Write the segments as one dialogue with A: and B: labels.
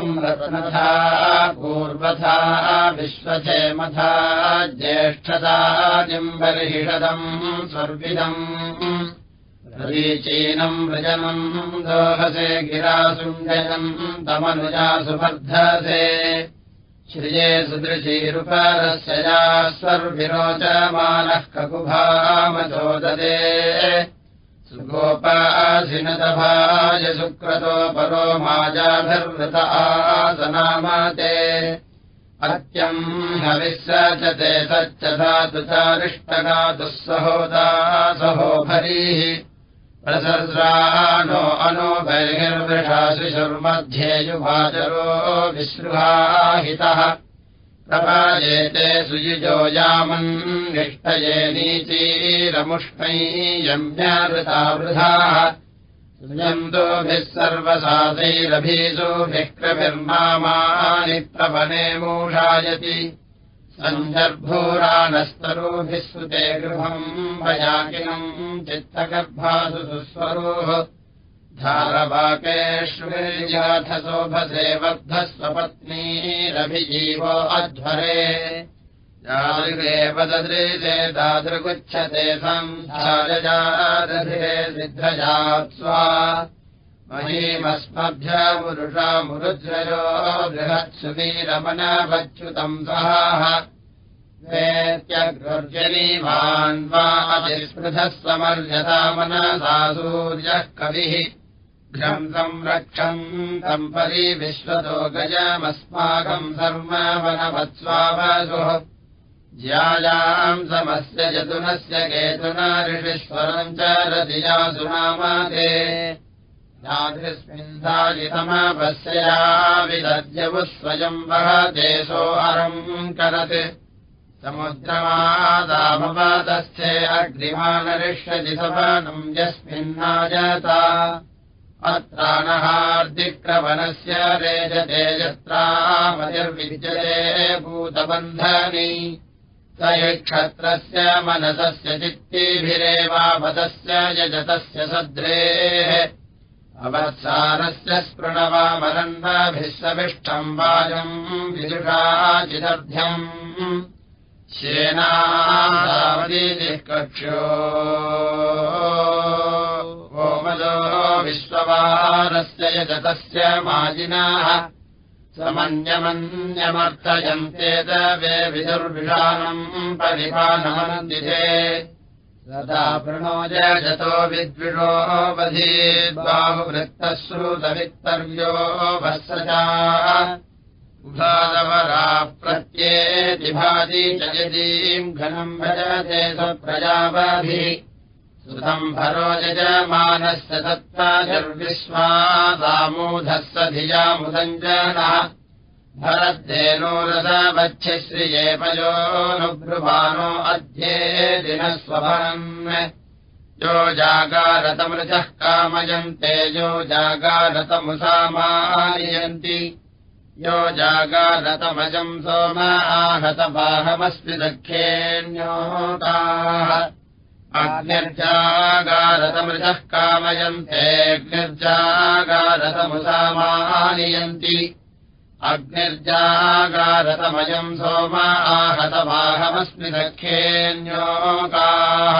A: रत्नथा पूर्वथा विश्वथेमथा ज्येष्ठता जिम्बर्हिषदम् स्वर्विदम् रीचीनम् वृजनम् दोहसे गिरासुञ्जयम् तमनुजा सुवर्धसे। श्रिये सुदृशीरुपरस्य या स्वर्विरोचमानः ककुभामचोददे सुगोपासिनतभाय सुक्रतो परो माजाभिर्वृत आसनामाते। अत्यम् हविस्रचते सच्च धातु चारिष्टगातुः सहोदा सहोभरीः। प्रसर्द्रानो अनो बर्हिर्वृषाशिशुर्मध्ये युवाचरो विसृहाहितः प्रभायेते सुयुजो यामन्निष्टये नीचीरमुष्मै यम्यावृता वृथाः सुयन्तोभिः सर्वसाधैरभीसोभिः क्रमिर्मामानि प्रवने मूषायति। सञ्जर्भूराणस्तरोभिः सुते गृहम् भयाकिनम् चित्तगर्भासु सुस्वरोः धारवाकेष्वेयाथशोभसे वर्धः स्वपत्नीरभिजीवो अध्वरे। ददृशे दादृगुच्छते संसारजादधिरे सिद्धजात् स्वा महीमस्मभ्यमुरुषामुरुद्रयो बृहत्सुवीरमनवच्युतम् सहाः। वेत्यग्र्जनीवान् वा अतिस्पृधः समर्यतामनसा सूर्यः कविः घ्रम् संरक्षम् तम् परि विश्वतो गजमस्माकम् सर्ववनवत्स्वावसुः ज्यायाम् समस्य यतुनस्य केतुना ऋषिश्वरम् च रतिया सुनामाते यादृस्मिन्धाजितमपस्यया विदद्यवुः स्वयम् वहते सोऽहरम् करत् समुद्रमादामपातस्थे अग्निमानरिष्यति सवनम् यस्मिन्नाजता अत्राणहार्दिक्रवनस्य रेजते यत्रामतिर्विद्यते भूतबन्धनी। स क्षत्रस्य मनसस्य चित्तीभिरेवापदस्य यजतस्य सद्रेः। अवत्सारस्य स्पृणवामरन्वाभिः सविष्टम् वाजम् विदुषाचिदर्ध्यम् गोमदो विश्ववारस्य यजतस्य माजिनाः समन्यमन्यमर्थयन्ते दवे विदुर्विषाणम् परिपानमन्दिते तदा प्रणो जतो विद्विषो वधीद्बाहुवृत्तः श्रुतवित्तर्यो वत्सजा प्रत्येतिभाति च यदीम् घनम् भजते स्वप्रजावाभिः सुतम् भरो यजमानस्य तत्त्वाजर्विश्वादामूधः स धियामुदञ्जनः भरद्देनो रसवच्छिश्रिये पयोनुब्रुवानो अध्ये दिनस्वभरन्। यो जागारतमृजः कामयन्ते यो जागारतमुसामायन्ति यो जागारतमजम् सोम आहतबाहमस्मि दक्षेऽन्योताः अग्निर्जागारतमृजः कामयन्तेऽग्निर्जागारतमुसामानियन्ति अग्निर्जागारतमयम् सोम दक्षेऽन्योकाः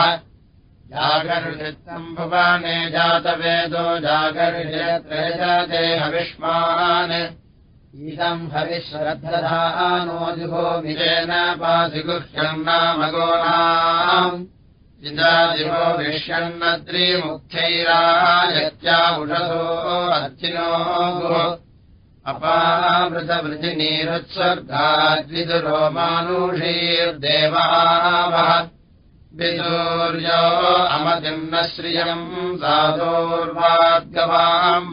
A: जागर्षित्तम् भुवने जातवेदो जागर्षते हविष्मान् इदम् हविश्रद्धधानो जुभो विजेन पासिगुह्यम् नाम। गोनाम् इदादिवो विष्यन्नद्रीमुख्यैरायत्यावुषसो अर्चिनो मानुषीर्देवावः विदूर्यो अमतिम् न श्रियम् साधोर्वाद्गवाम्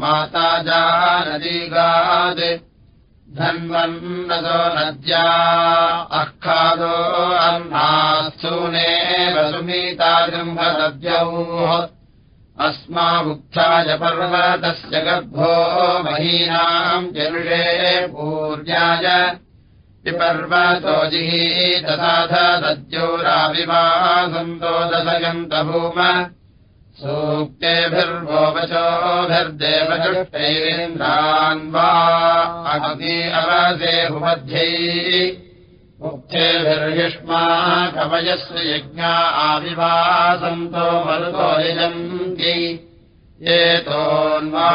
A: माता जानदीगाद् धन्वन्नदो नद्या अह्खादो अह्नास्थूने वसुमीता गृह्भदद्यौः अस्मामुक्थाय पर्वतस्य गर्भो महीनाम् जनुषे पूर्याय। विपर्वतो जिहीतसाध दद्योराविवासन्तो दशयन्त भूम सूक्तेभिर्वोवचोभिर्देवजुष्टैरेन्द्रान् वा अग्नि अवसे भुमध्यै मुक्तेभिर्युष्मा कवयस्य यज्ञा आविवासन्तो मरुतो यजन्ति। एतोन्वा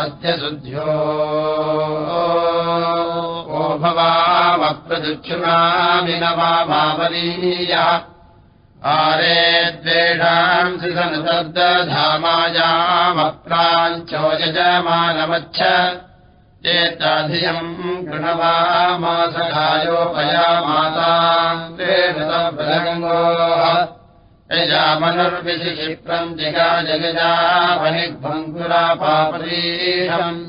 A: अद्य शुद्ध्यो ओ भवामप्रदुक्षुणामि न वा भावनीयः आरे द्वेषांसि सनुतद्धामायामप्राञ्चो यजमानमच्छ चेताधियम् गृणवामासखायोपया माताङ्गोः यजामनुर्विशिक्षिप्रम् जिगा जगजामनिग्भङ्कुरापापरीषम्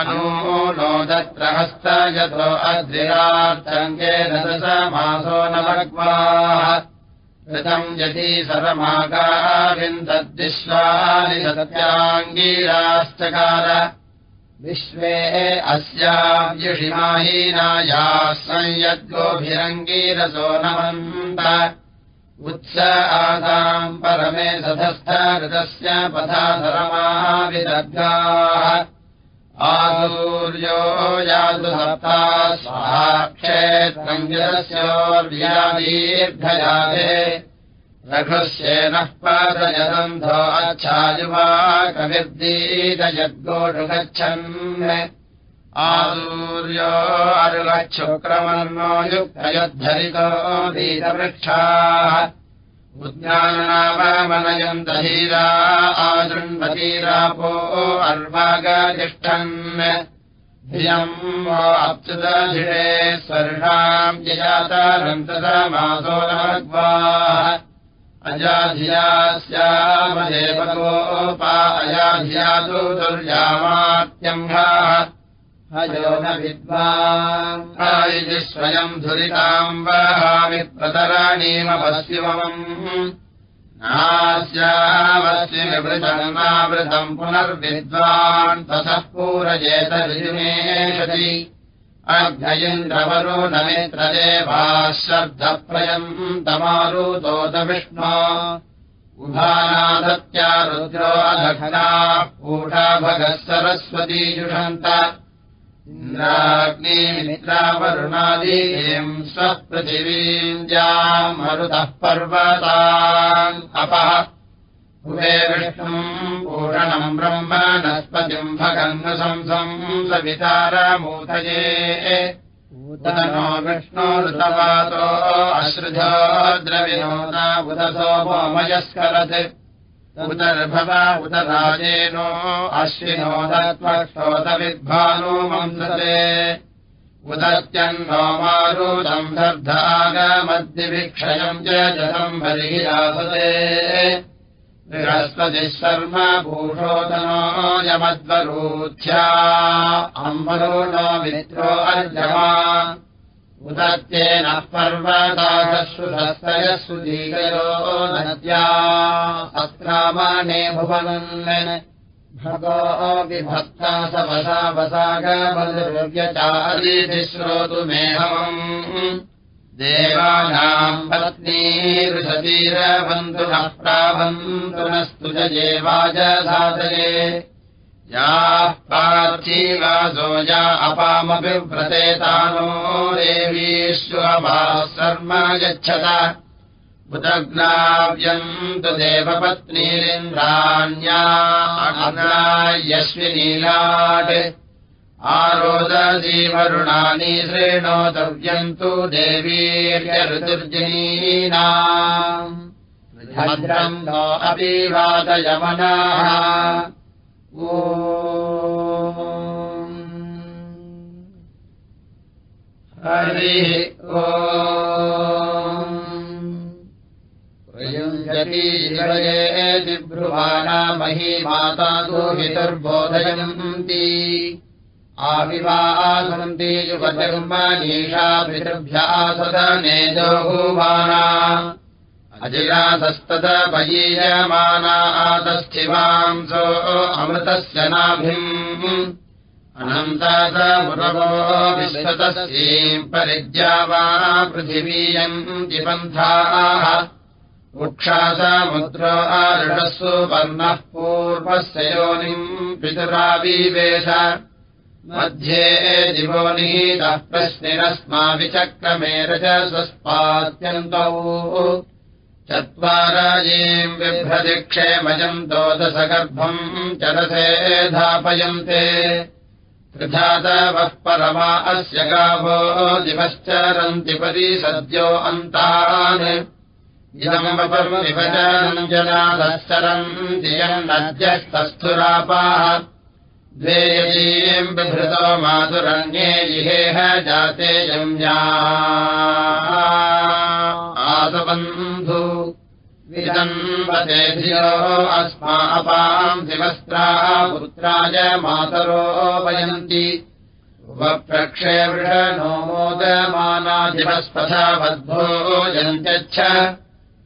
A: अनो तत्र हस्त यतो अद्रिरार्थङ्गे दशमासो न भग्वाः ऋतम् यदि सरमागाविन्दद्विश्वानि सत्याङ्गीराश्चकार। विश्वे अस्याव्युषिमाहीनायाः संयद्गोभिरङ्गीरसो नमन्त। उत्स आदाम् परमे सधस्थ ऋतस्य पथा सरमाविदग्गाः आदूर्यो यातु सप्ता स्वाक्षेत्रङ्गिरस्योर्व्यादीर्घयादे रघुस्येनः पादयदन्धो अच्छायुवा कविर्दीतयद्गोषु गच्छन् आदूर्यो अरुगच्छुक्रमन्नो युक्तयद्धरितो दीतवृक्षाः उज्ञानावमनयन्तधीरा आदृण्वतीरापो अर्वागतिष्ठन् धियम् वो अप्सुदधिरे स्वर्षाम् यजातारन्तसमासो नग्वा अजाधिया स्यामदेवगोपा अयाधियातु दुर्यामात्यम्भाः हयो न विद्वान् स्वयम् धुरिताम् वहामि प्रतराणीमपश्चिमम् नास्यावश्यमृतमावृतम् पुनर्विद्वान् ततः पूरजेत ऋजुमेषति अभ्ययिन्द्रवरो न मित्रदेवाः शब्दप्रयम् तमारुतोदविष्णो उभानादत्या रुद्रो अधघनाः पूषा भगः सरस्वतीजुषन्त इन्द्राग्निमित्रावरुणादीम् स्वपृथिवीञ्जाम् मरुतः पर्वताम् अपः। कुवे विष्णुम् पूषणम् ब्रह्म नस्पतिम् भगन्नसंसम् सवितारमूतये। उदनो विष्णोरुतवातो अश्रुधो द्रविनोदा उदसो मोमयस्करत् उदर्भव उत राजेनो अश्विनो उदत्यन्नो मारुतम् दर्धागमद्दिविक्षयम् च जतम् बलिरासते बृहस्पतिः शर्म भूषोदनो यमद्वरूथ्या अम्बरो नो मित्रो अर्जमा उदत्येनः दीगयो नद्या। अस्त्रामाणे भुवनन् भगो विभक्ता सवसा वसागमद्रव्यचारीति श्रोतुमेहमम् देवानाम् प्रावन्तु नस्तु जेवाजसादये याः पार्थीवासो या अपामभिव्रतेतानो देवीष्वभाः शर्म यच्छत उदग्नाव्यन्तु देवपत्नीरिन्द्राण्या यस्विनीलाट् आरोदजीवरुणानि श्रेणोतव्यन्तु देवीर्यऋतुर्जनीना भद्रम् नो अपि वादयमनाः हरिः ओयुञ्जतीये ब्रुवाणा मही माता दुहितुर्बोधयन्ती। आविवासन्ति युवजर्मनीषा पितृभ्यः सदने दोहुवाना अजिरासस्तदपयीयमाना आदस्थिवांसो अमृतस्य नाभिम् अनन्तादमुरवो विश्वतस्यीम् परिद्या वा पृथिवीयम् जिपन्थाः उक्षासमुद्रो आदृढस्सु वर्णः पूर्वस्य योनिम् पितुरावीवेश। मध्ये दिवो निहीतः प्रश्निरस्माभिचक्रमे रज स्वस्मात्यन्तौ चत्वाराजीम् बिभ्रतिक्षेमजम् दोदशगर्भम् चरसे धापयन्ते। त्रिधातवः परमा अस्य गावो दिवश्चरन्ति परि सद्यो अन्तान्। इदमपर्विभजनम् जनादश्चरन्ति यन्नद्यस्तस्थुरापाः द्वे यजीम् बिभृतो मातुरन्ये जिहेह जाते यम्या आसबन्धु विदम्बते धियो अस्मा अपाम् दिवस्त्रा पुत्राय मातरो वयन्ति उपप्रक्षे वृषणो मोदमानादिवस्पथा बद्भोजन्त्यच्छ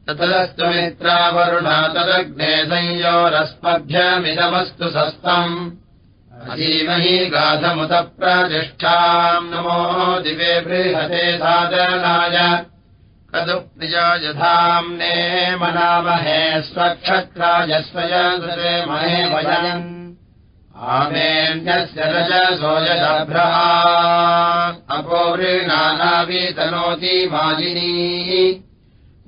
A: ततस्तु मित्रावरुणा तदग्ने संयोरस्मभ्यमिदमस्तु सस्तम् अधीमहि गाधमुत प्रतिष्ठाम् नमो दिवे बृहते साधनाय कदुप्रियायधाम्ने मनामहे स्वक्षत्राय स्वयदृते महे वयम्। आमेऽन्यस्य रजसो यदभ्रः अपोवृणानावीतनोति मालिनी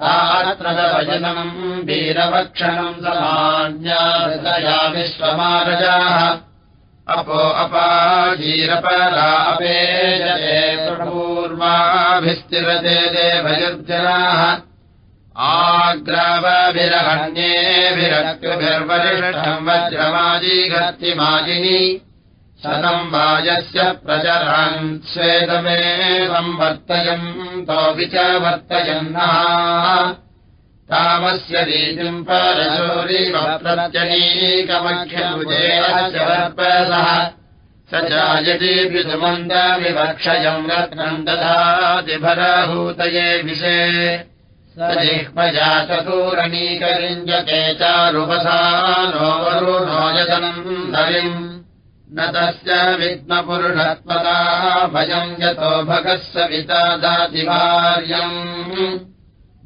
A: तात्र वचनम् वीरवक्षणम् समान्या विश्वमारजाः अपो अपाजीरपरा अपेजते पूर्वाभिस्तिरते देवयुर्जनाः आग्रावभिरहण्येभिरक्तिभिर्वरिष्ठम् वज्रमाजीघर्तिमाजिनी शतम् वाजस्य प्रचरन् स्वेदमे संवर्तयन् तोऽपि च वर्तयन्नः तामस्य रीतिम् परशोरिवप्रत्यनीकमख्यमुजेसः स चायति विदुमन्दविवक्षयम् रत्नम् दधातिभरभूतये विषे। स जिह्मजा चतुरणीकरिञ्जते चारुपसा नो तस्य विद्मपुरुषत्वता भयम् यतो भगः सविता दातिभार्यम्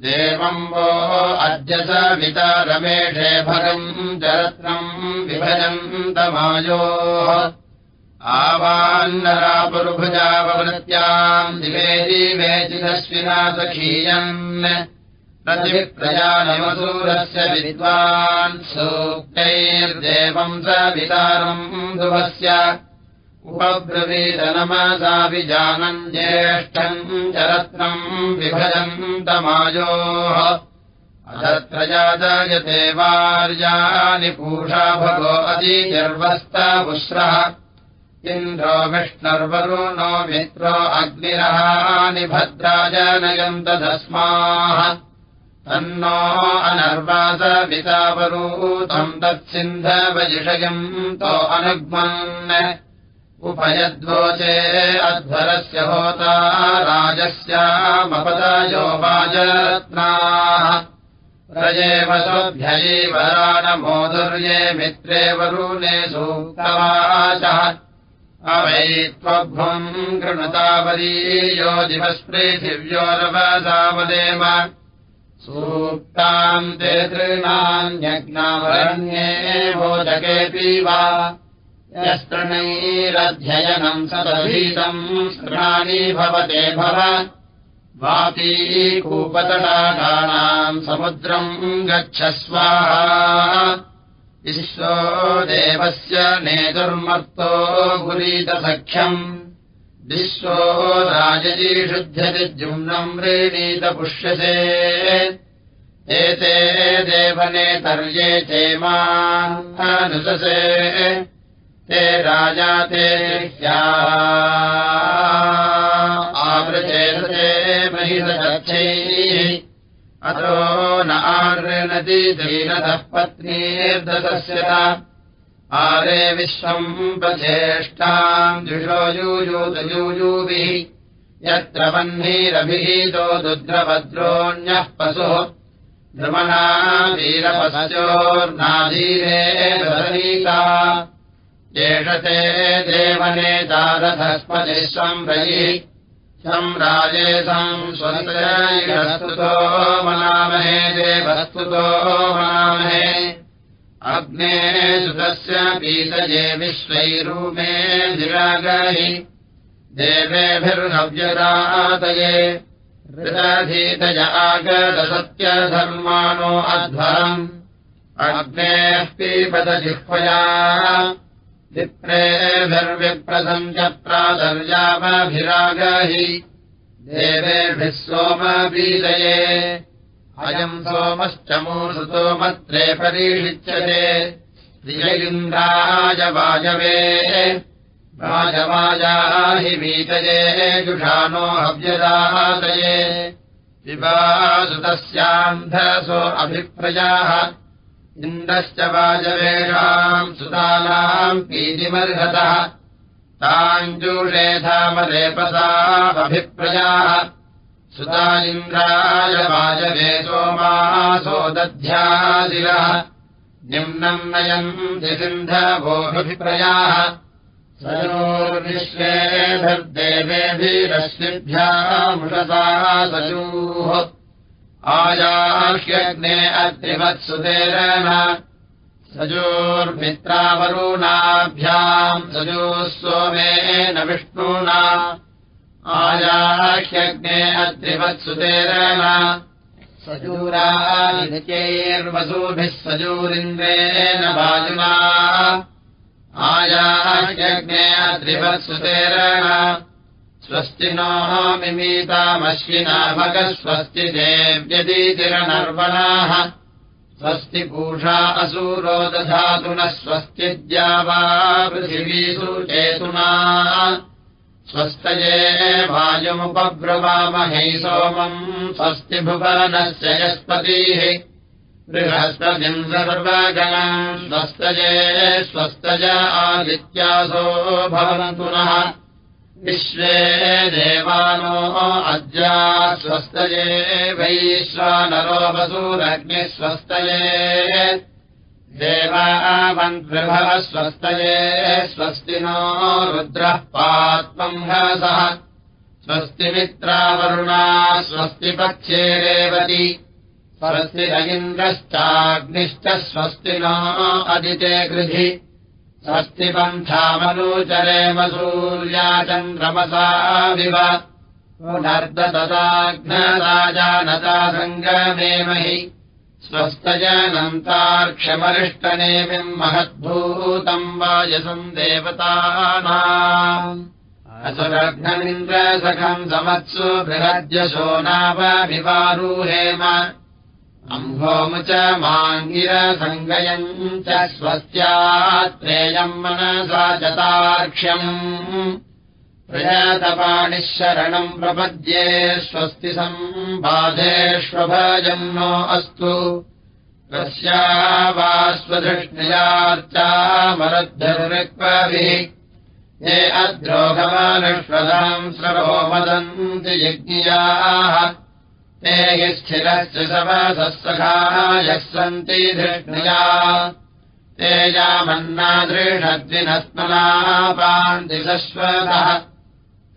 A: देवम् वो अद्य स विता रमेषे भगम् जरत्नम् विभजन्तमायोः। आवान्नरापुरुभुजाववृत्याम् दिवे दिवेचिदश्विना सखीयन् प्रतिप्रजानमसूरस्य विद्वान् सूक्तैर्देवम् स वितारम् ध्रुवस्य उपब्रवीतनमसाभिजानम् ज्येष्ठम् चरत्नम् विभजन्तमायोः। अतत्र जातयते वार्यानि पूषा भगो अतिजर्वस्तपुश्रः इन्द्रो विष्णुर्वरुणो मित्रो अग्निरहानि भद्राजनयम् तन्नो अनर्वासवितावरूतम् तत्सिन्धवजिषयम् तो अनुग्मन् उपयद्वोचे अध्वरस्य होता राजस्यामपदायो वाजरत्नाः। प्रजेवसोऽभ्ययीवराणमोदुर्ये मित्रे वरुणे सूक्तवाचः अवै त्वभ्वम् कृणुतावरीयो दिवस्पृथिव्योरवसावदेव सूक्ताम् ते तृणान्यज्ञावरण्ये भोजकेऽपि वा यस्तृणैरध्ययनम् सदधीतम् स्तृणानि भवते भव। वापी कूपतटाकाणाम् समुद्रम् गच्छस्वाहा। विश्वो देवस्य नेतुर्मर्तो गुरीतसख्यम्। विश्वो राजजीषुध्यतिजुम्नम् व्रीणीतपुष्यसे एते देवनेतर्ये चेमानुससे ते राजा ते आवृचेतते महिषैः अतो न आनति दीनतः पत्नीर्दशस्य आरे विश्वम् प्रचेष्टाम् जुषो यूयूतयूयूभिः यत्र वह्निरभिहीतो दुद्रभद्रोऽन्यः पशुः। भ्रमणा वीरपशोर्नाधीरे रनीता एष ते देवनेतारथस्मदिश्वम् रयिः राजेशम् स्वस्तुतो मनामहे देवस्तुतो मनामहे। अग्ने सुतस्य पीतये विश्वैरूपे निरागहि। देवेभिर्हव्यदातये ऋतधीतय आगतसत्यधर्माणो अध्वरम्। अग्नेः पीपदजिह्वया प्रातर्यामभिरागहि देवेभिः सोमबीजये अयम् सोमश्च मूसुतोमत्रे परीषिच्यते। प्रियलिङ्गायवाजवे वाजवाजा हि वीतये जुषानो हव्यदातये विवासुतस्यान्धसो अभिप्रजाः इन्द्रश्च वाजवेषाम् सुतानाम् पीतिमर्हतः ताञ्जूषेधामरेपसामभिप्रजाः सुता इन्द्राय वाजवे सोमासो दध्यादिरः निम्नम् नयम् दिसिन्धवोऽभिप्रयाः सयोर्विश्वेभिर्देवेभिरश्मिभ्यामुषसा सजूः आयाह्यग्ने अत्रिमत्सुतेरन सजोर्मित्रावरूणाभ्याम् सजोः सोमेन विष्णूना। आयाह्यग्ने अत्रिमत्सुतेरन सजूरानिचैर्वसूभिः सजूरिन्द्रेण वायुना आयाह्यग्ने अत्रिवत्सुतेरण स्वस्ति नो देव्यदीतिरनर्वणाः स्वस्ति पूषा असूरो दधातु नः स्वस्तिद्या वा पृथिवीषु चेतुना स्वस्तये वायुमुपब्रवामहै सोमम् स्वस्ति भुवनस्य यस्पतिः। बृहस्पतिम् सर्वगणम् स्वस्तये स्वस्तज आदित्यासो भवन्तु नः विश्वे देवानो अद्या स्वस्तये वैश्वानरो वसूरग्निः स्वस्तये। देवावन्त्रिभः स्वस्तये स्वस्ति नो रुद्रः पात्मम् हसः स्वस्ति मित्रावरुणा स्वस्ति पक्षे रेवति। स्वस्ति रयिन्द्रश्चाग्निश्च स्वस्ति नो अदिते गृधि स्वस्ति पन्थामनूचरे मसूर्या चन्द्रमसा विव पुनर्दतदाघ्नराजानता सङ्गमेमहि स्वस्तजनन्तार्क्षमरिष्टनेमिम् महद्भूतम् वायसम् देवतानाम्। असुरघ्नमिन्द्रसखम् समत्सु बृहद्यशो नावविवारूहेम अम्भोमु च माङ्गिरसङ्गयम् च स्वस्त्यात्रेयम् मनसा चतार्क्ष्यम् प्रयातपाणिः शरणम् प्रपद्ये स्वस्ति सम्बाधेष्वभजन्नो अस्तु। तस्या वा स्वधृष्णयार्चामरद्धरुक्विः ये अद्रोगमानुष्वदाम् स्रवो वदन्ति यज्ञियाः ते स्थिरश्च सवसः सखायः सन्ति धृष्णया। ते यामन्नादृढद्विनस्मनापान्ति शश्वतः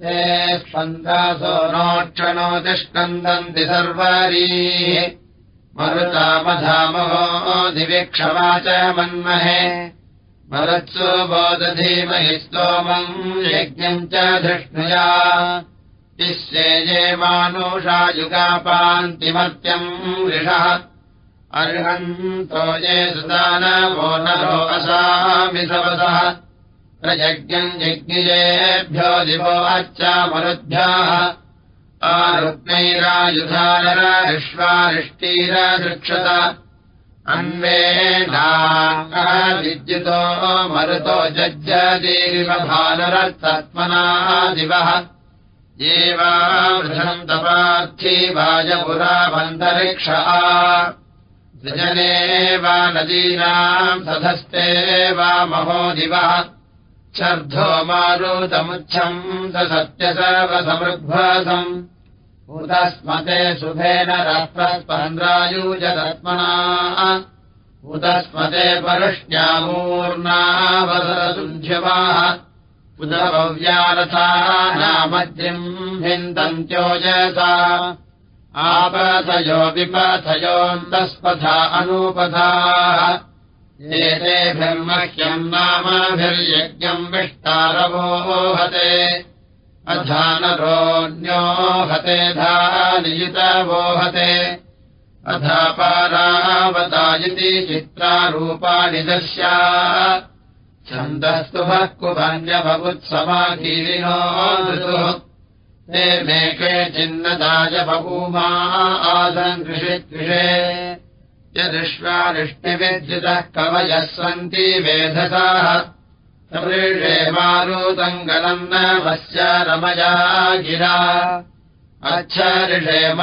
A: ते स्पन्दासो नोक्षणो तिष्कन्दन्ति सर्वरीः। मरुतामधामहो दिविक्षमा च मन्महे। मरुत्सु बोधधीमहि स्तोमम् यज्ञम् च धृष्णुया निःशेजे मानुषायुगापान्तिमत्यम् ऋषः। अर्हन्तो ये सुदानवो नरो असामि सवसः। प्रयज्ञम् यज्ञिजेभ्यो दिवो अच्छामरुद्भ्यः आरुग्नैरायुधानरविश्वारिष्टीरदृक्षत अन्वेनाविद्युतो मरुतो जज्जदीरिव भानुरत्तत्मना दिवः एवावृधम् तपार्थी वाजपुरावन्तरिक्ष सृजने वा नदीनाम् सधस्ते वा महो दिवः। शर्धो मारुतमुच्छम् सत्यसर्वसमृग्भसम्। उतस्मते शुभेन राष्ट्रस्पन्द्रायूजदत्मना उतस्मते परुष्ण्यामूर्णावसरसुध्यवाः उदभव्यारथा नामद्रिम् हिन्दन्त्योजसा आपथयो विपथयोऽन्तस्पथा अनूपथा एतेभिर्मह्यम् नामाभिर्यज्ञम् विष्टारवोहते अधानरोऽन्यो हते धानियुतवोहते अधापारावता इति चित्रारूपाणि दर्श्या छन्दस्तुभः कुभन्यभवुत्समाकीलिनो ते मेके चिन्नदाय बभूमा आसन् कृषित्विषे यदृष्वारिष्टिविद्युतः कवयः सन्ति वेधसाः। सवृषे मारुतङ्गलम् न वस्य रमया गिरा। अच्छऋषे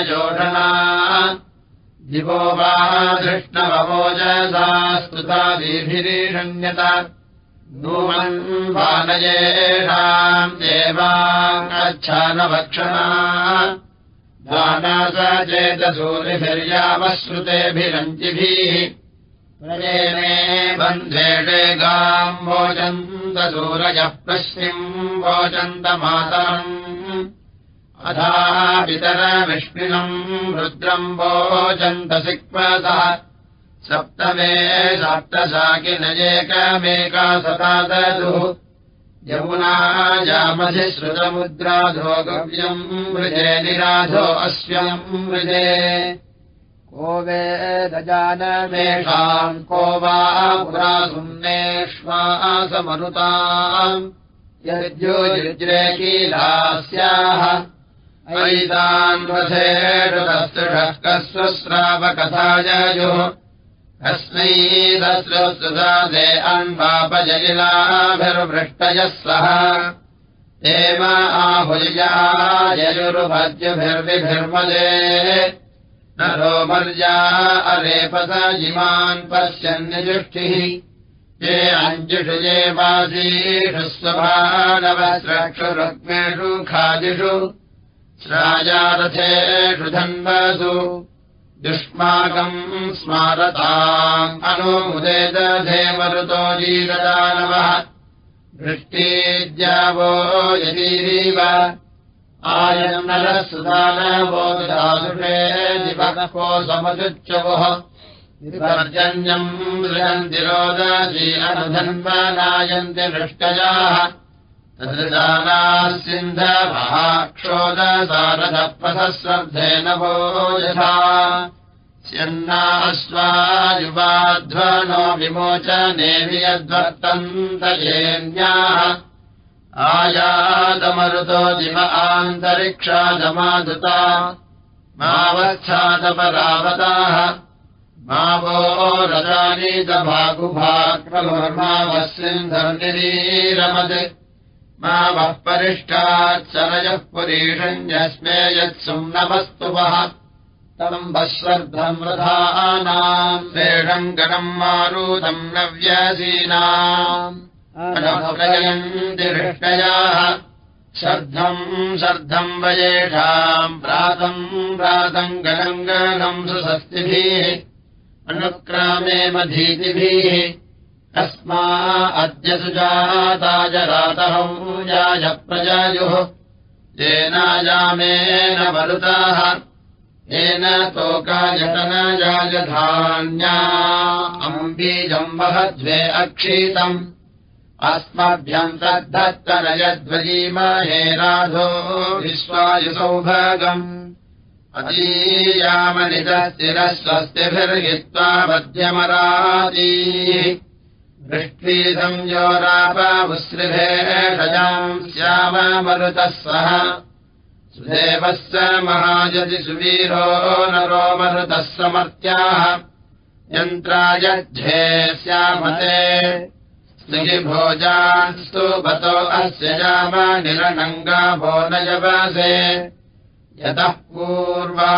A: योषणा दिवो वा धृष्णवमोजसा स्तुतादिभिरीषण्यता नूमन् बालयेषाम् देवाच्छानभक्षणा दाना स चेतसूरिभिर्यामश्रुतेभिरञ्चिभिः प्रजेने बन्धेषे गाम् वोचन्तसूरजः प्रश्निम् वोचन्तमातरम् अधा पितरविष्णुनम् रुद्रम् वोचन्तसिक्मसः सप्तमे सप्तशाकिनयेकमेका सता ददुः यमुना यामधि श्रुतमुद्राधो गव्यम् मृजे निराधो अस्यम् मृजे। को वेदजानमेषाम् को वा पुरा सुम्नेष्वासमनुताम्। यद्योयुज्रे कीलास्याः ऐतान्वधेषुरस्तुषः कस्वस्रावकथाययोः अस्मै दस्रस्तुदादे अन्वापजलिलाभिर्वृष्टयः सह एव आहुल्याययुर्भज्यभिर्विभिर्मदे न रोमर्या अरेपस इमान् पश्यन्निजुष्टिः। ये अञ्जुषु ये वासीषु स्वभानवस्रक्षुरुक्मेषु खादिषु श्राजारथेषु धन्वसु दुष्माकम् स्मारताम् अनुमुदे दधे मरुतो जीरदानवः। वृष्टिद्यावो यदीरीव आयनरः सुदानवो दासुषे दिवको समसुच्यवः विपर्जन्यम् मृगन्ति रोदसी अनुधन्वनायन्ति वृष्टजाः तदृदानाः सिन्धवः क्षोदसारथप्रसश्रद्धेन भो यथा। स्यन्नाश्वायुवाध्वनो विमोचने वियद्वर्तन्तयेन्याः आयातमरुतो दिव आन्तरिक्षादमादुता। मावच्छादपरावताः। मा वो रजानीतभागुभाक्रमर्मावस्सिन्धर्निरीरमत् मा वः परिष्टात्सरजः पुरीषञ्जस्मे यत्सुम्नवस्तुवः तम् वश्वर्धम् रथानाम् वेषम् गणम् मारुतम् नव्यसीनाम् हृष्टयाः। शर्धम् शर्धम् वयेषाम् प्रातम् प्रातम् गणम् गणम् सुषस्तिभिः अनुक्रामे मधीतिभिः तस्मा अद्य सुजाताय रातहौजाय प्रजायुः। येनायामेन मरुताः येन तोकायतनजाय धान्या अम्बीजम् वहद्वे अक्षीतम्। अस्मभ्यम् तद्धत्तनयध्वजीमहे राधो विश्वायुसौभागम्। अतीयामनितस्थिरः स्वस्तिभिर्हित्वा मध्यमरातीः वृष्टीसम् योरापमुश्रिभेषजाम् श्याममरुतः सह। सुदेवस्य महायति सुवीरो नरो मरुतः समर्त्याः यन्त्रायध्ये श्यामते। स्निभोजास्तु बतो अस्य जाम निरनङ्गाभो नयवसे यतः पूर्वा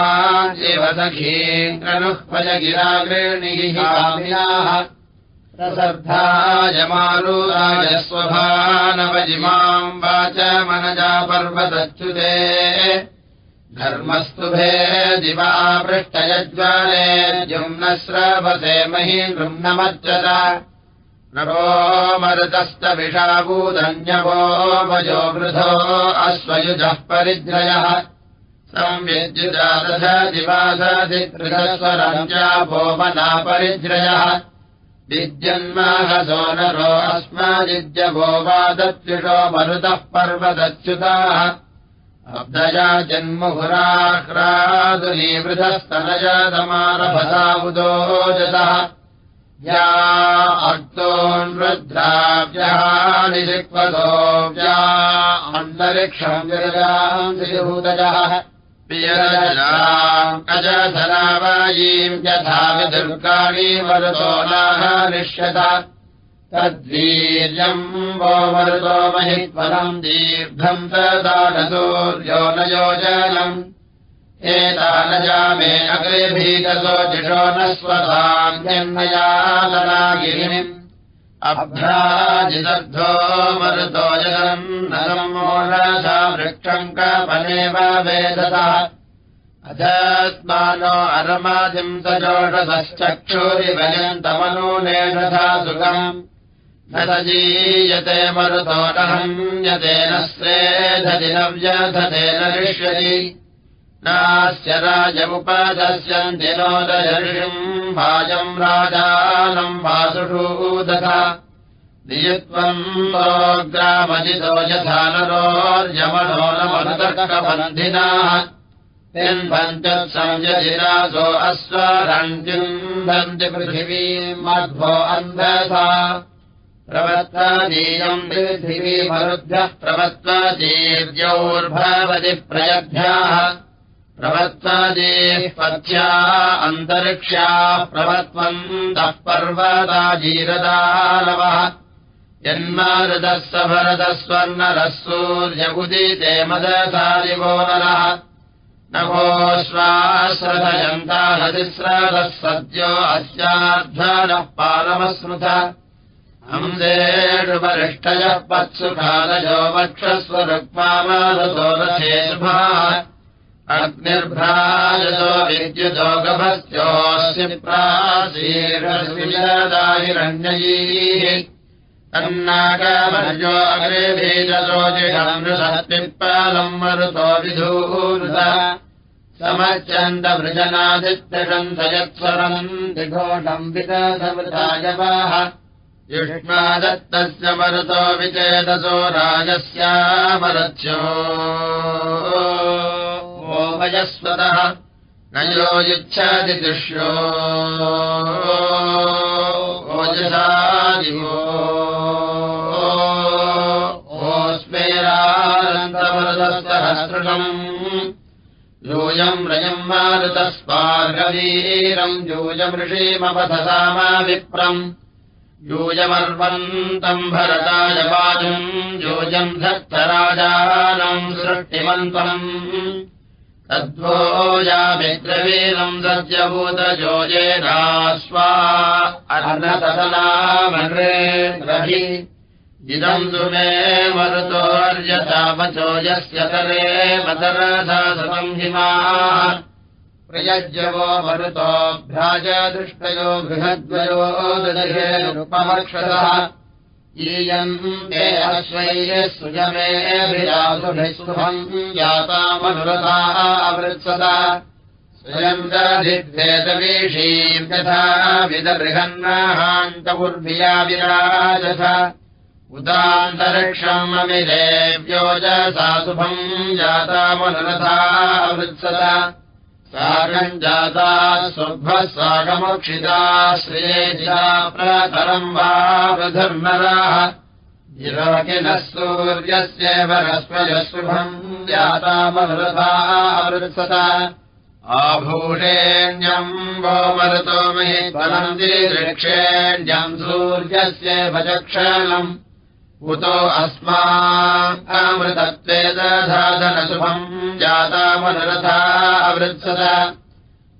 A: सखीन्द्रनुःपजगिरागृणीः प्रसर्धायमारुराजस्वभानवजिमाम् वाच मनजा पर्वतच्युते। धर्मस्तुभे दिवा पृष्टयज्वाले स्रवसे मही नृम्नमज्जत नवो मरुतस्तविषाभूधन्यवो वयो वृधो अश्वयुजः परिद्रयः संविद्युजादध दिवासधिकृतस्वरञ्जापो मना परिद्रयः विद्यन्माहसो नरो अस्मादिद्यभो वादत्युषो मरुतः पर्वदच्युताः अब्दया जन्महुराह्रादुनीवृधस्तनजातमारभसा उदोजतः या अक्तोन्वृद्धाव्यहानिषिक्वदोऽव्या अन्तरिक्षम् विरजाम्भूतजः अजधनावायीम् यथा विदुर्गाणि मरुतो नाहानिष्यत तद्वीर्यम् वो मरुतो महित्वरम् दीर्घम् तदानसूर्यो न योजनम्। एतानजामे अग्रे भीतसो जिषो न स्वधान्यन्मयालनागिरिम् अभ्राजिदग्धो मरुतो जलम् नरमोषा वृक्षम् कपनेव वेदतः। अधस्मानो अरमादिम् सजोषसश्चक्षुरिवयन्तमनूनेषधा सुखम्। न सजीयते मरुतो न हन्यतेन स्वेधदिनव्यधतेन ऋष्यति नास्य राजमुपदस्यन्ति नोदयर्षिम् भाजम् राजानम् वासुषूदथा नियुत्वम् ग्रामजितो यथा नरोर्यमनो न अस्वरञ्जिन्धन्ति पृथिवीम् मध्वो अन्धसा। प्रवत्तादीयम् पृथिवीमरुद्भ्यः प्रवत्तादीर्योर्भवति प्रयभ्याः प्रवत्तादेः पथ्या अन्तरिक्ष्याः प्रवत्वन्तः पर्वताजीरदानवः जन्मारुदः सभरदः स्वर्णरः सूर्यबुदिते मदसादिवो नरः नभोश्वाश्रथयन्तानतिस्रदः सद्यो अस्याध्वानः पालमस्मृत। वरिष्ठयः पत्सुखालयो वक्षस्वरुक्मामादतो रथे शुभाः अग्निर्भ्राजतो विद्युतो गभस्योऽस्य अन्नागमर्यो अग्रे बीजतो जिषमृषत्पिप्पालम् मरुतो विधूरुत। समच्यन्तवृजनादित्यषन्त यत्स्वरम् दिघोषम् विदधमृतायवाः युष्मादत्तस्य मरुतो विचेदसो राजस्यामरथ्यो वयस्वतः न यो दृश्यो ओजसादिवो ओस्मेरानन्दमरुतसहस्रशम् यूयम् रयम् मारुतस्पार्गवीरम् यूयमृषीमपथसामा विप्रम् यूयमर्वन्तम् भरताय पादम् यूयम् धत्तराजानम् सृष्टिमन्तम् तद्वो यामिद्रवीरम् सत्यभूतयोजेनास्वा अर्नतनामरे रहि। इदम् तु मे मरुतोर्यतामचो यस्य तरे मदरसा संहिमाः प्रयज्यवो मरुतोऽभ्राजदृष्टयो बृहद्वयो ददहेनुपमक्षतः सुजमेभिरासुभिः सुभम् जातामनुरथाः अवृत्सत। स्वयम् यथा विदबृहन्नाहान्तपुर्भिया विराजथ उदान्तरिक्षम् अमिरेव्योजसा शुभम् जातामनुरथा साकम् जाता सुभः साकमक्षिता श्रियेजिता प्रतरम् वा वृधर्नराः। गिरोकिनः सूर्यस्येव रस्वयशुभम् जातामनुरथा अवृत्सत आभूषेण्यम् वो मरुतो महि फलम् दिदृक्षेण्यम् सूर्यस्येव चक्षणम् उतो अस्मामृतत्वे दधाधनशुभम् जातामनुरथा अवृत्सत।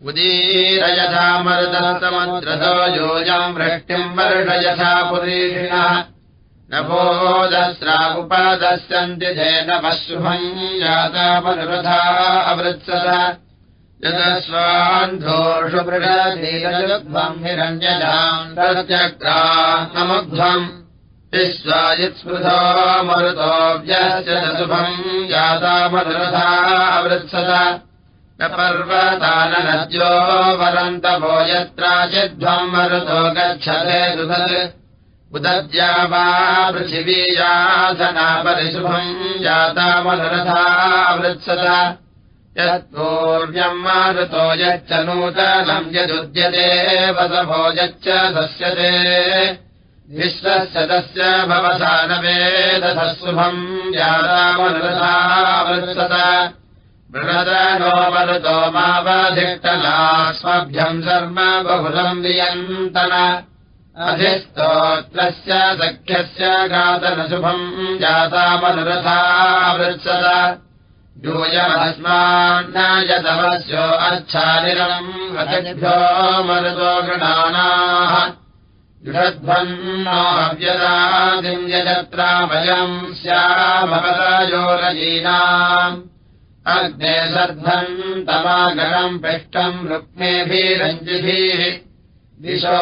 A: उदीरयथा मरुदस्तमद्रतो योजम् वृष्टिम् वर्षयथा पुरीषिणः। नभोदस्रामुपादस्यन्ति धेनवः शुभम् जातामनुरथा बृहतीरयुग्ध्वम् हिरण्यजाम् प्रत्यग्रामध्वम् विश्वायुत्स्पृथो मरुतोऽव्यस्य शुभम् जातामनुरथावृत्सत न पर्वताननद्यो वरन्तभो यत्राचिध्वम् मरुतो गच्छते दुधत्। उदद्या वा पृथिवीयाधना परिशुभम् जातामनुरथावृत्सत यत्पूर्व्यम् मारुतो यच्च नूतनम् यदुद्यते वसभोजच्च दस्यते विश्वस्य तस्य भवसानवेदधः शुभम् यादामनुरथावृत्सत बृहदनो मरुतो मावधिष्टलास्मभ्यम् शर्म बहुलम् वियन्तन। अधिस्तोत्रस्य सख्यस्य गातनशुभम् जातामनुरथावृत्सत यूयमस्मान्नायतमस्यो अच्छानिरम् अतिभ्यो मरुतो गृणानाः युषध्वन्नाव्यदादिम् यजत्रामयम् स्यामपदयोरजीनाम् अग्ने सर्धम् तमागरम् पृष्टम् रुक्मेभिरञ्जिभिः। दिशो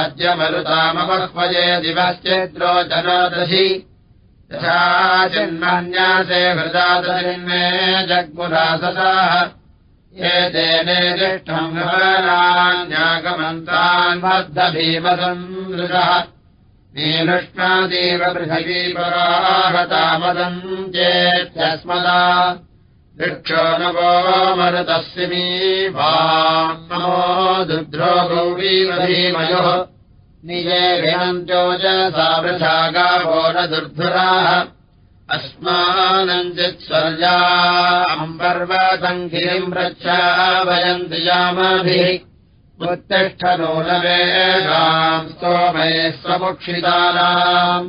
A: अद्य मरुतामपह्वये दिवश्चेद्रोचनोदधि यथा चिन्मान्यासे हृदादशिन्मे जग्मुराससाः एतेनेदिष्टम् गमनान्यागमन्तान् बद्धभीमसन्दृशः। नीलृष्णादेव पृथिवीपराहतामदम् चेत्यस्मदा वृक्षो नवो मरुतस्मिमी वामो दुद्रो गौरीमधीमयोः निजे विहन्त्योजसा वृथा गावो न दुर्धुराः। अस्मानञ्चित्स्वर्या अम्बर्वसङ्गिरिम् रक्षा वयन्ति यामभिः उत्तिष्ठनूनवेगाम् स्तोमे स्वमुक्षितानाम्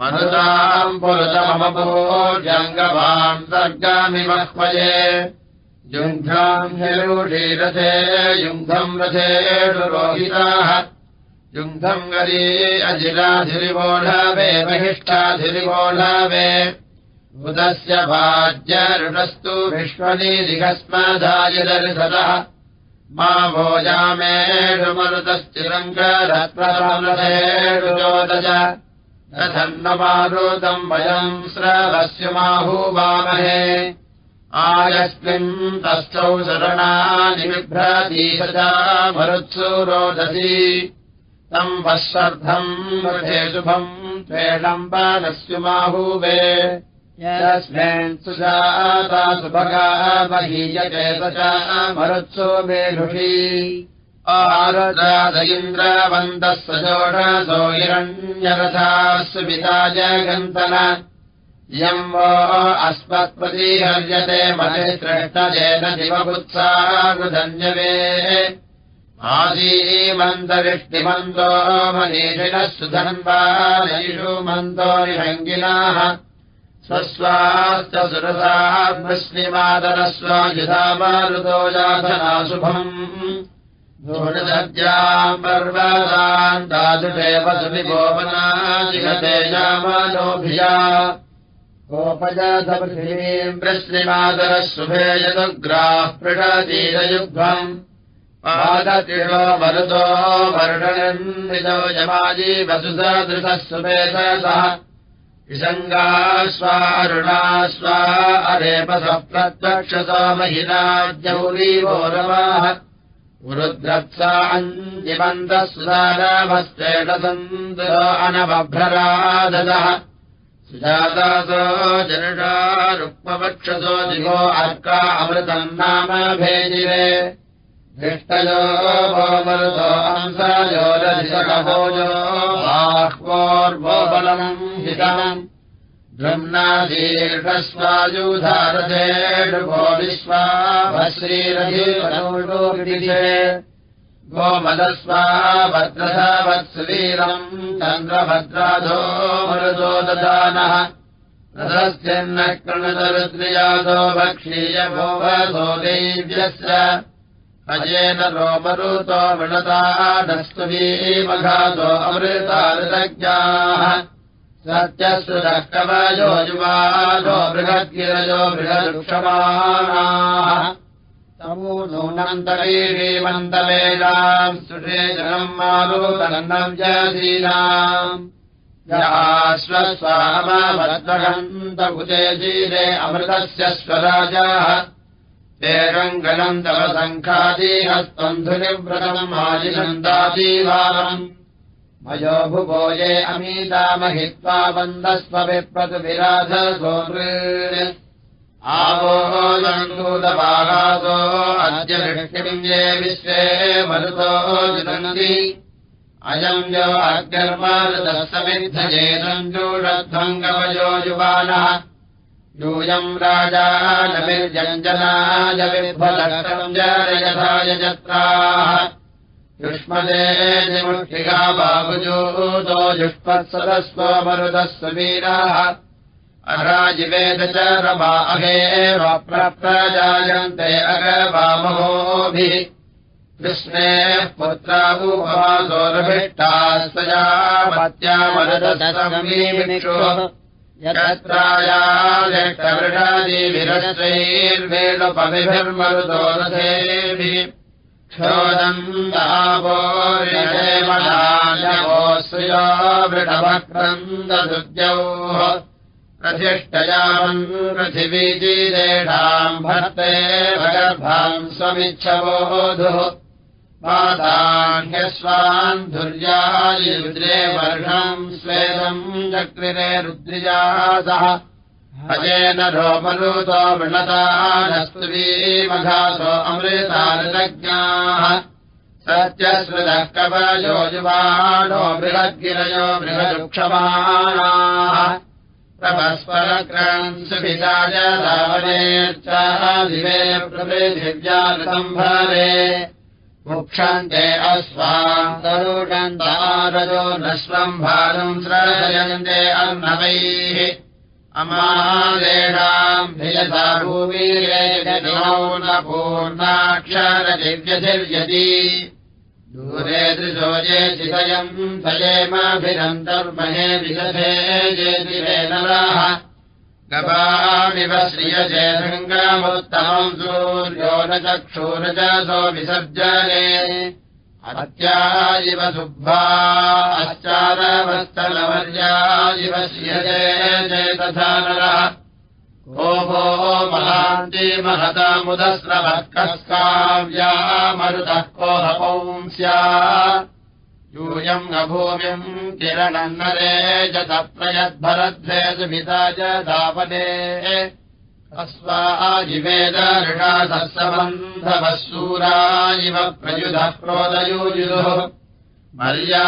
A: मनुताम् पुरुतममभोजङ्गवाम् सर्गामि मह्वये युङ्घाम् हिरुषीरथे युङ्घम् रथेषु रोहिताः युङ्घम् गरी अजिराधिरिवोढवे महिष्ठाधिरिवोढवे बुधस्य भाज्यरुणस्तु विश्वनीदिघस्मधायदर्शतः मा भोजामेषु मरुतश्चिरङ्गरत्नरथेषु चोदज रथन्नमारुतम् वयम् स्रवस्यमाहूवामहे आयस्मिन् तस्थौ शरणानि बिभ्रतीशजा मरुत्सु रोदसी। तम् वःशर्धम् मृधे शुभम् त्वेडम्बानस्युमाहूवे यस्मिन् सुजाता सुभगा महीयते स च मरुत्सु मेलुषी आरदाद इन्द्रवन्दः सजोषसो हिरण्यरथाः सुविता जगन्तन इयम् वो अस्मत्प्रतिहर्यते मतिसृष्टजेन शिवपुत्सानुधन्यवे आदीमन्तविष्टिमन्तो मनीषिणः सुधन्वानैषु मन्तो निषङ्गिनाः स्वस्वाश्च सुरसाः जाधनाशुभम् धूणसद्याम् पर्वतान् दादुषेव सुविगोपनाजिगते यामानोभिया गोपजातपृथिवीम् वृष्णिमादरः शुभे यदुग्राः पृषतीरयुग्मम् पादतिषो मरुतो यमाजी वसुसदृशः सुभेदसः विसङ्गास्वारुणास्वा अरेपसः प्रत्यक्षसो महिलाद्यौरीवो रमाः वृद्रत्सा अञ्जिमन्तः सुधाराभस्तेटसन्तो अनबभ्ररादः सुजातासो जनुषा रुक्मवक्षसो दिवो अर्का अमृतम् नाम भेजिरे रसिकभोजो बाह्वोर्वो बलम् हितम्। ब्रह्मशीर्षस्वायुधारथेषु विश्वा भश्रीरधिषे गोमदस्वा भद्रथा वत्सुवीरम् चन्द्रभद्राधो मरुतो ददानः रथश्चिन्नः कृणतरुद्रियादो भक्षीय भोवसो देव्यस्य अजेन रोमरुतो विणता नस्तुवीमघातो अमृतारुतज्ञाः सत्यश्रुतः कवयो युवानो बृहद्गिरजो नूनन्तरीमन्तवेदाम् सुषे जनम् मारुतनव्यधीनाम् स्वस्वामभद्रहन्तभुते धीरे अमृतस्य स्वराजाः आजिनन्दादीभावम् मयो भुभोजे अमीतामहित्वा वन्दस्व विप्रतुविराध सोमृ आवोदूतपाहासो अद्य वृष्टिविञ्जे विश्वे मरुतो जनन्ति। अयम् यो अग्निर्मारुतस्तमिद्धजेतञ्जूषध्वङ्गमयो युवानः यूयम् राजा नमिर्जञ्जनाय विभ्वलम् जयथाय जत्राः युष्मदे निमुष्टिका बाबुजूतो युष्मत्सदस्व मरुदस्व वीराः। अराजिवेद च रमा अहेव प्रजायन्ते अगवामहोभिः कृष्णेः पुत्रावुपवासोरभिष्टास्तयामरदसमीमिषो यत्रायाजष्टवृषादिभिरश्रैर्वेणुपविभिर्मरुदोरथेभिः क्षोदन्दावोर्यदेवनायवो श्रियो वृषभक्रन्ददुद्यौः प्रतिष्ठयामन् पृथिवीजीरेणाम् भर्ते भगर्भाम् स्वमिच्छवोधुः पादान्यस्वान् धुर्यायुद्रे वर्षम् स्वेदम् चक्रिरे रुद्रिजासः। अजेन रोमरुतो वृणतानस्तुवीमघासो अमृतानज्ञाः सत्यश्रुतः कवयो युवानो बृहद्गिरयो बृहदुक्षमाणाः। प्रभस्परक्रम् सुभिताय धावनेर्चादिवे मुक्षन्ते अस्वान्तरुषन्तारजो नश्वम् भानुम् स्रजयन्ते अर्णवैः। अमालेणाम् भियसा भूमीरे न पूर्णाक्षरदिव्यधिर्यति दूरे दृशोजे चिदयम् भजेमाभिरन्तर्महे विदधे जेतिरे नराः गवामिव श्रियजे शृङ्गामुत्तमम् सूर्यो न चक्षूर च सो विसर्जने अत्या इव शुभ्वा अश्चारवस्तलवर्या इव नरः भो महान्ति महतामुदस्रवत्कस्काव्या मरुतः कोहपौंस्या यूयम् अभूमिम् किरणम् नरे च तप्रयद्भरद्भे सुमिता च दापने अस्वाजिवेदऋषाधः सबन्धवः सूरा इव प्रयुधः क्रोधयूयुः मर्या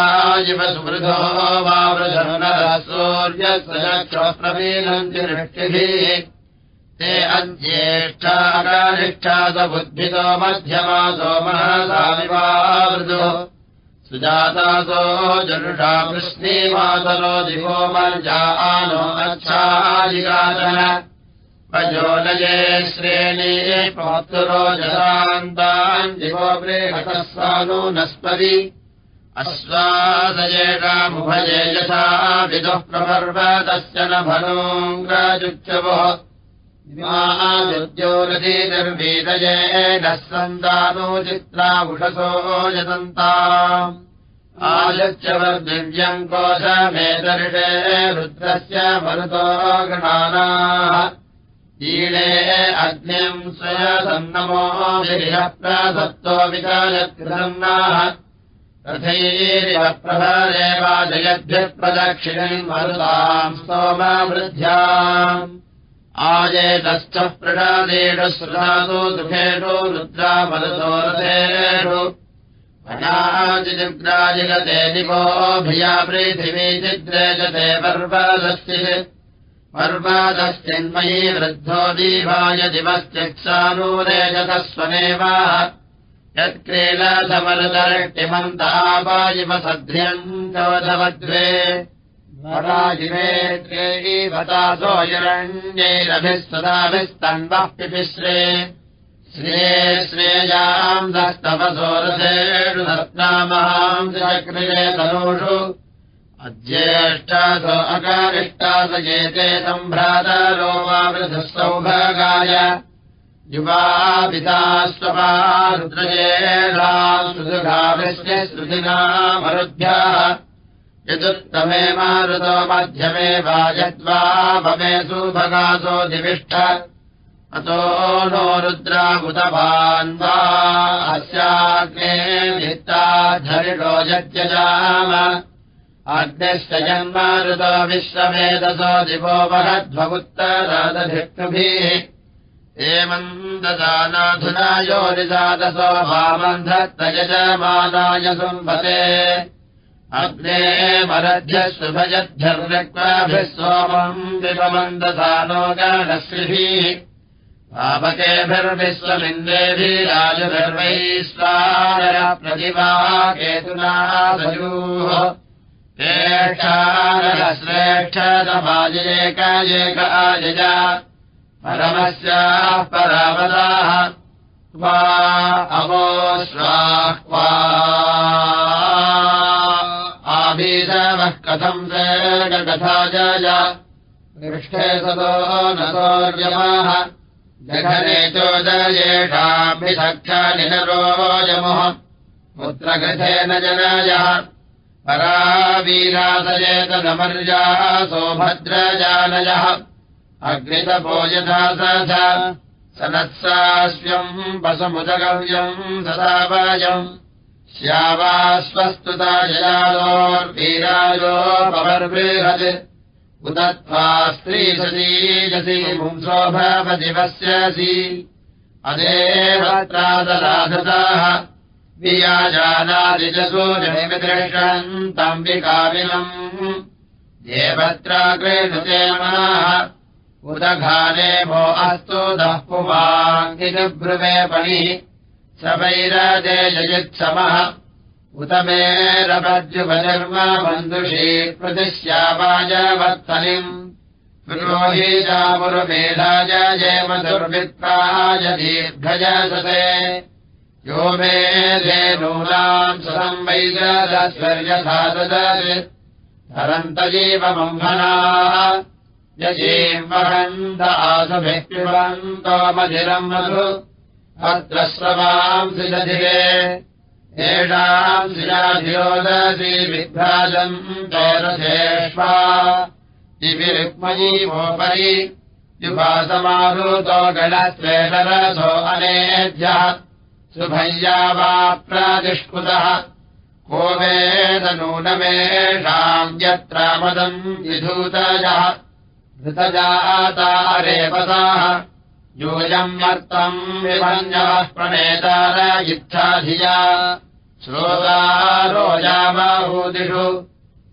A: इव सुमृधो वा सूर्यश्रयक्षोप्रवीनन्ति वृष्टिभिः ते अज्येष्ठाकानिष्ठासबुद्धितो मध्यमासो महसामिवावृदो सुजातासो जनुषा कृष्णीमातरो दिवो मर्जा आनो अच्छादिगातन वजोलये श्रेणी पौत्तरो जसान्तान् दिवो बृहतः सानो नस्पति। अश्वादयेषामुभये यथा विदुः प्रपर्वतस्य न भनोङ्गजुच्चवो द्योरधीनिर्वीदये नः सन्तानो चित्रावुषसो यतन्ताम् आयच्यवर्दिव्यम् कोशमेदर्षे रुद्रस्य मरुतो गणानाः। ीणे अग्निम् स्वयसन्नमो गिरिः प्रसत्तो विचारकृतन्नाः रथैरिव प्रभरेवाजयद्भिः प्रदक्षिणम् मरुताम् स्तोमवृद्ध्याम् आजेतश्च प्रणादेषु श्रुतासु दुःखेषु रुद्रा मरुतो रथेषु अनाजिग्राजिगते निवोभिया पृथिवी चिद्रे जते पर्वदस्ति पर्वादश्चिन्मयी वृद्धो यत्क्रीडसमरुदरष्टिमन्तापायिव सध्र्यम् चोधवद्वे वराजिवेत्रेयीभतासो हिरण्यैरभिः सदाभिस्तन्वः पिपिश्रे। श्रे श्रेयाम् दस्तवसोरसेषु दत्नामहाम् चक्रिये तनूषु। अज्येष्टासो अकारिष्टास एते सम्भ्रातरो वा वृधः सौभागाय श्रुतिनामरुभ्यः यदुत्तमे मारुतो मध्यमे वा यद्वा भवे सुभगासो दिविष्ट अतो नो रुद्रामुतभान् वा अस्याग्ने भित्ताधरिणो यज्ञजाम। अग्निश्च जन्मारुतो विश्ववेदसो दिवो महध्वमुत्तरादधिष्णुभिः एवम् ददानाधुना योनिजातसो भामन्धत्तयजमानाय सुम्भते अग्ने मरध्यः शुभयद्भ्यर्विक्वाभिः सोमम् विपमन्दसानो गणश्रिभिः पापकेभिर्विश्वमिन्द्रेभिराजुभिर्वैश्वानर प्रतिभा केतुना सजूः। श्रेष्ठतमाजयेक एक आजय। परमस्याः परावदाः। क्वा अवोश्वाक्वा कथम् पृष्ठे सतो न सौर्यमाः जघने चोदयेषाभिसक्षनिनरोजमुः पुत्रगृथेन जनयः। परावीरासयेतनमर्याः सौभद्रजानयः अग्नितपो यथा सनत्सास्यम् वसमुदगव्यम् सदावायम् श्यावास्वस्तुता जयालोर्वीरायोपवर्बृहत् उदत्वा स्त्रीसतीजसि पुंसो भवदिवस्यसि अदेवत्रादराधताः वियाजानादिजसूर्यमिदृष्टन्तम् विकाविनम् देवत्राग्रेणुतेमाः उदघाने भो अस्तु दः पुमाङ्गिब्रुवे पणिः सवैरदेययुत्समः उत मेरभज्युपनिर्मबन्धुषी प्रतिश्यावायवर्तनिम् पुरोहीजामुरुमेधाय जयमधुर्वित्राय दीर्घजसते। यो मे धेनूनाम् सुतम् वैजदस्वर्यसादत् हरन्तजीवमम्भनाः यजीम् वहन्त आसुभिः पिबन्तो मधिरम् मधु अत्र स्रवांसि दधिरे येषाम् शिराधिरोदसी विभ्राजम् तैरथेष्वा दिविरुक्मयीवोपरि युपासमारुतो गणश्रेषरसो अनेभ्यः। सुभय्या वा प्रातिष्कृतः को वेदनूनमेषाम् यत्रामदम् विधूतयः धृतजातारेपसाः यूयम् मर्तम् विभञ्जवः प्रणेतार इच्छाधिया। श्रोतारोजाबाहूदिषु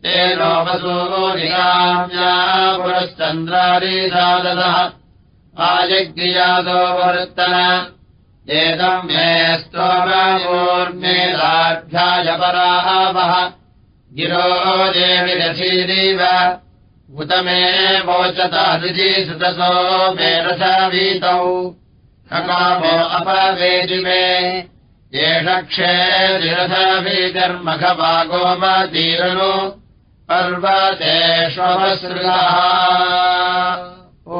A: तेनो वसूरिकाम्या पुरश्चन्द्रारीसादः आयज्ञयादो वर्तन। एतम् मे स्तोमूर्मेदाभ्याय परावः गिरो देविरथीरीव उत मे वोचतादिजीसुतसो मे रसावीतौ ककामो अपवेदि मे एष क्षेदिरथाभीकर्मखभागोमतीरनु पर्वतेष्वसृगः ओ